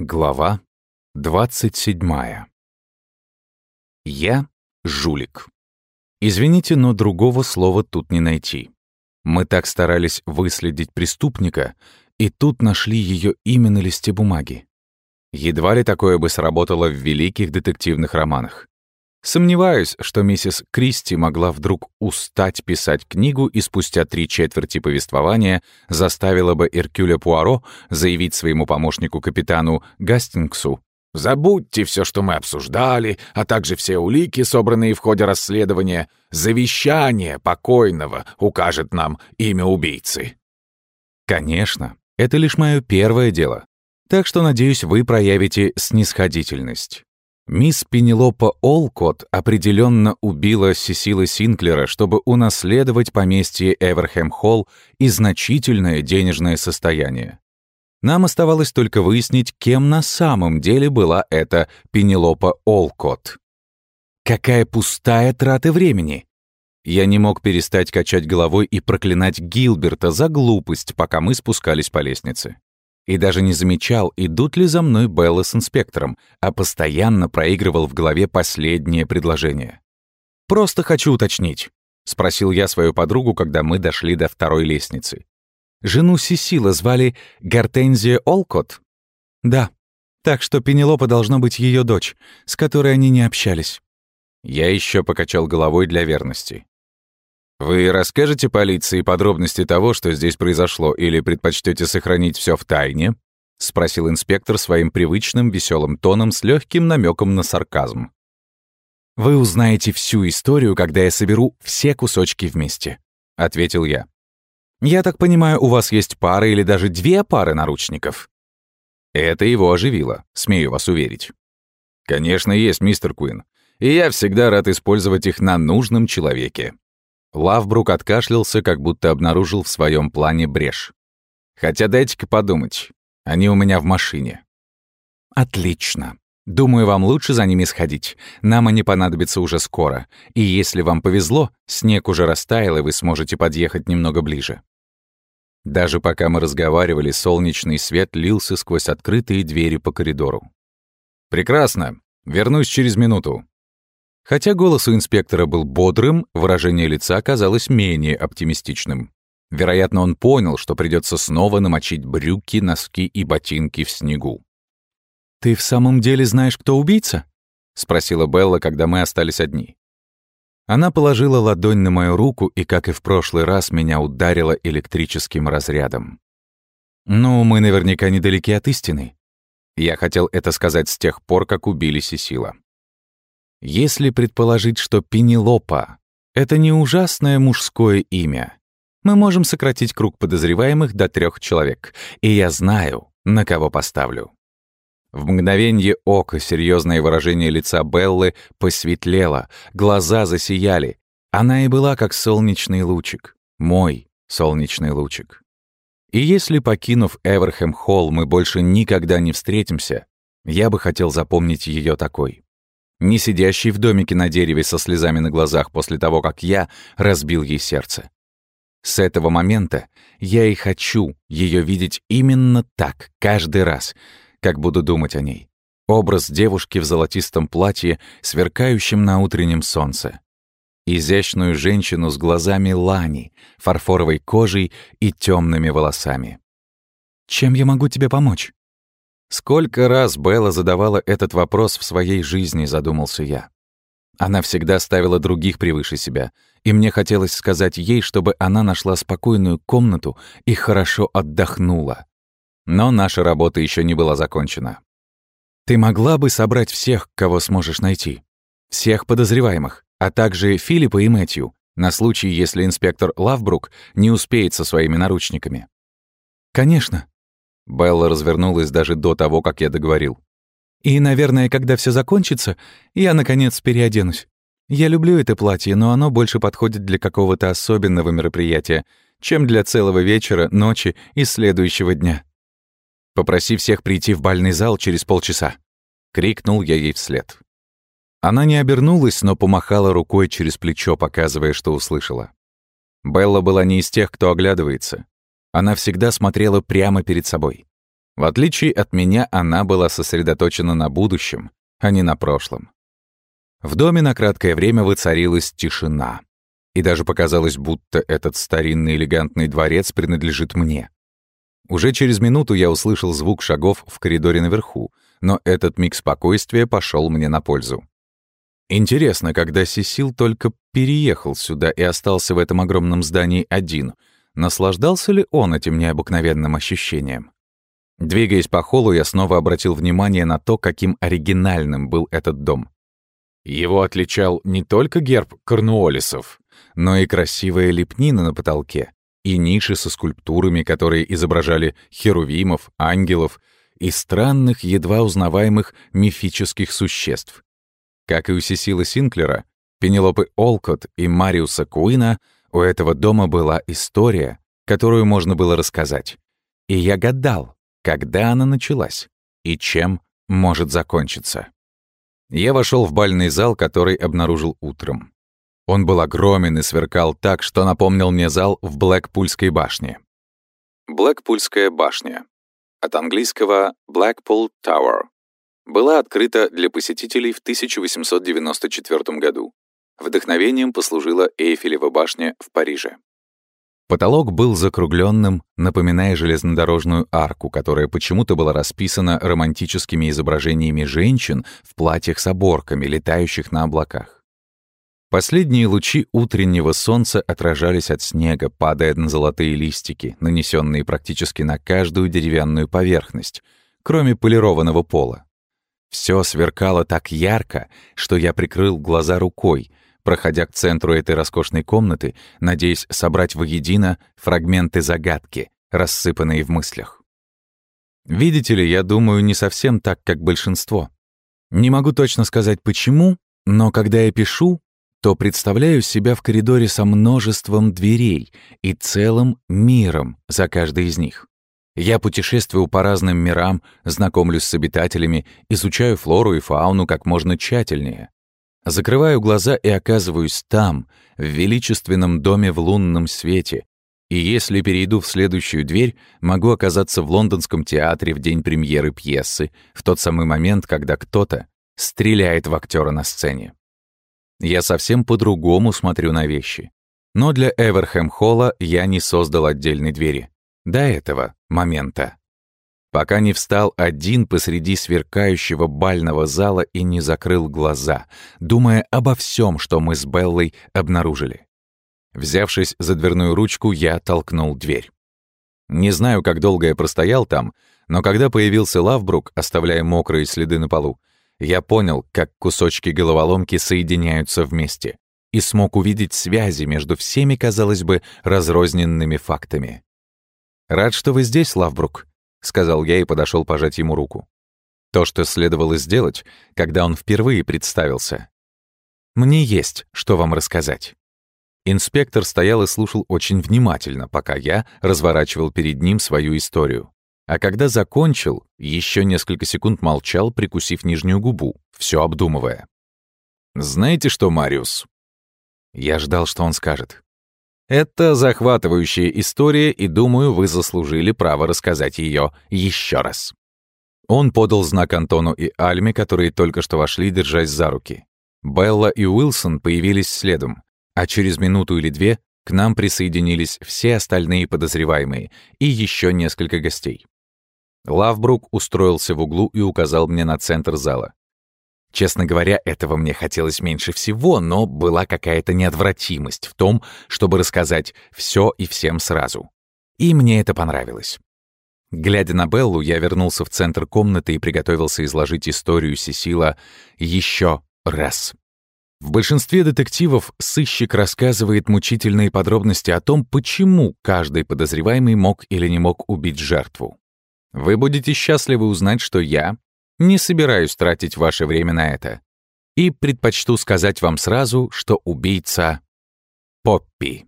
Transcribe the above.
Глава 27. Я — жулик. Извините, но другого слова тут не найти. Мы так старались выследить преступника, и тут нашли ее имя на листе бумаги. Едва ли такое бы сработало в великих детективных романах. Сомневаюсь, что миссис Кристи могла вдруг устать писать книгу и спустя три четверти повествования заставила бы Эркюля Пуаро заявить своему помощнику-капитану Гастингсу «Забудьте все, что мы обсуждали, а также все улики, собранные в ходе расследования. Завещание покойного укажет нам имя убийцы». Конечно, это лишь мое первое дело. Так что, надеюсь, вы проявите снисходительность. Мисс Пенелопа Олкот определенно убила Сесила Синклера, чтобы унаследовать поместье Эверхэм-Холл и значительное денежное состояние. Нам оставалось только выяснить, кем на самом деле была эта Пенелопа Олкот. Какая пустая трата времени! Я не мог перестать качать головой и проклинать Гилберта за глупость, пока мы спускались по лестнице и даже не замечал, идут ли за мной Белла с инспектором, а постоянно проигрывал в голове последнее предложение. «Просто хочу уточнить», — спросил я свою подругу, когда мы дошли до второй лестницы. «Жену Сесила звали Гортензия Олкот?» «Да. Так что Пенелопа должна быть ее дочь, с которой они не общались». Я еще покачал головой для верности. Вы расскажете полиции подробности того, что здесь произошло, или предпочтете сохранить все в тайне? спросил инспектор своим привычным веселым тоном с легким намеком на сарказм. Вы узнаете всю историю, когда я соберу все кусочки вместе, ответил я. Я так понимаю, у вас есть пара или даже две пары наручников. Это его оживило, смею вас уверить. Конечно, есть, мистер Куин, и я всегда рад использовать их на нужном человеке. Лавбрук откашлялся, как будто обнаружил в своем плане брешь. «Хотя дайте-ка подумать. Они у меня в машине». «Отлично. Думаю, вам лучше за ними сходить. Нам они понадобятся уже скоро. И если вам повезло, снег уже растаял, и вы сможете подъехать немного ближе». Даже пока мы разговаривали, солнечный свет лился сквозь открытые двери по коридору. «Прекрасно. Вернусь через минуту», Хотя голос у инспектора был бодрым, выражение лица оказалось менее оптимистичным. Вероятно, он понял, что придется снова намочить брюки, носки и ботинки в снегу. «Ты в самом деле знаешь, кто убийца?» — спросила Белла, когда мы остались одни. Она положила ладонь на мою руку и, как и в прошлый раз, меня ударила электрическим разрядом. «Ну, мы наверняка недалеки от истины». Я хотел это сказать с тех пор, как убили Сесила. Если предположить, что Пенелопа — это не ужасное мужское имя, мы можем сократить круг подозреваемых до трех человек, и я знаю, на кого поставлю. В мгновенье ока серьезное выражение лица Беллы посветлело, глаза засияли. Она и была как солнечный лучик, мой солнечный лучик. И если, покинув Эверхэм-Холл, мы больше никогда не встретимся, я бы хотел запомнить ее такой не сидящий в домике на дереве со слезами на глазах после того, как я разбил ей сердце. С этого момента я и хочу ее видеть именно так, каждый раз, как буду думать о ней. Образ девушки в золотистом платье, сверкающем на утреннем солнце. Изящную женщину с глазами лани, фарфоровой кожей и темными волосами. «Чем я могу тебе помочь?» Сколько раз Белла задавала этот вопрос в своей жизни, задумался я. Она всегда ставила других превыше себя, и мне хотелось сказать ей, чтобы она нашла спокойную комнату и хорошо отдохнула. Но наша работа еще не была закончена. Ты могла бы собрать всех, кого сможешь найти. Всех подозреваемых, а также Филиппа и Мэтью, на случай, если инспектор Лавбрук не успеет со своими наручниками. «Конечно», Белла развернулась даже до того, как я договорил. «И, наверное, когда все закончится, я, наконец, переоденусь. Я люблю это платье, но оно больше подходит для какого-то особенного мероприятия, чем для целого вечера, ночи и следующего дня. Попроси всех прийти в бальный зал через полчаса», — крикнул я ей вслед. Она не обернулась, но помахала рукой через плечо, показывая, что услышала. Белла была не из тех, кто оглядывается. Она всегда смотрела прямо перед собой. В отличие от меня, она была сосредоточена на будущем, а не на прошлом. В доме на краткое время воцарилась тишина. И даже показалось, будто этот старинный элегантный дворец принадлежит мне. Уже через минуту я услышал звук шагов в коридоре наверху, но этот миг спокойствия пошел мне на пользу. Интересно, когда Сесил только переехал сюда и остался в этом огромном здании один, наслаждался ли он этим необыкновенным ощущением? Двигаясь по холлу, я снова обратил внимание на то, каким оригинальным был этот дом. Его отличал не только герб Корнуолисов, но и красивая лепнина на потолке, и ниши со скульптурами, которые изображали херувимов, ангелов и странных, едва узнаваемых мифических существ. Как и у Сесила Синклера, Пенелопы Олкот и Мариуса Куина, у этого дома была история, которую можно было рассказать. И я гадал, когда она началась и чем может закончиться. Я вошел в бальный зал, который обнаружил утром. Он был огромен и сверкал так, что напомнил мне зал в Блэкпульской башне. Блэкпульская башня. От английского Blackpool Tower. Была открыта для посетителей в 1894 году. Вдохновением послужила Эйфелева башня в Париже. Потолок был закругленным, напоминая железнодорожную арку, которая почему-то была расписана романтическими изображениями женщин в платьях с оборками, летающих на облаках. Последние лучи утреннего солнца отражались от снега, падая на золотые листики, нанесенные практически на каждую деревянную поверхность, кроме полированного пола. Все сверкало так ярко, что я прикрыл глаза рукой, проходя к центру этой роскошной комнаты, надеясь собрать воедино фрагменты загадки, рассыпанные в мыслях. Видите ли, я думаю не совсем так, как большинство. Не могу точно сказать почему, но когда я пишу, то представляю себя в коридоре со множеством дверей и целым миром за каждой из них. Я путешествую по разным мирам, знакомлюсь с обитателями, изучаю флору и фауну как можно тщательнее. Закрываю глаза и оказываюсь там, в величественном доме в лунном свете. И если перейду в следующую дверь, могу оказаться в лондонском театре в день премьеры пьесы, в тот самый момент, когда кто-то стреляет в актера на сцене. Я совсем по-другому смотрю на вещи. Но для Эверхэм-холла я не создал отдельной двери. До этого момента пока не встал один посреди сверкающего бального зала и не закрыл глаза, думая обо всем, что мы с Беллой обнаружили. Взявшись за дверную ручку, я толкнул дверь. Не знаю, как долго я простоял там, но когда появился Лавбрук, оставляя мокрые следы на полу, я понял, как кусочки головоломки соединяются вместе, и смог увидеть связи между всеми, казалось бы, разрозненными фактами. «Рад, что вы здесь, Лавбрук», — сказал я и подошел пожать ему руку. То, что следовало сделать, когда он впервые представился. «Мне есть, что вам рассказать». Инспектор стоял и слушал очень внимательно, пока я разворачивал перед ним свою историю. А когда закончил, еще несколько секунд молчал, прикусив нижнюю губу, все обдумывая. «Знаете что, Мариус?» Я ждал, что он скажет. Это захватывающая история, и думаю, вы заслужили право рассказать ее еще раз. Он подал знак Антону и Альме, которые только что вошли, держась за руки. Белла и Уилсон появились следом, а через минуту или две к нам присоединились все остальные подозреваемые и еще несколько гостей. Лавбрук устроился в углу и указал мне на центр зала. Честно говоря, этого мне хотелось меньше всего, но была какая-то неотвратимость в том, чтобы рассказать все и всем сразу. И мне это понравилось. Глядя на Беллу, я вернулся в центр комнаты и приготовился изложить историю Сесила еще раз. В большинстве детективов сыщик рассказывает мучительные подробности о том, почему каждый подозреваемый мог или не мог убить жертву. Вы будете счастливы узнать, что я не собираюсь тратить ваше время на это. И предпочту сказать вам сразу, что убийца — Поппи.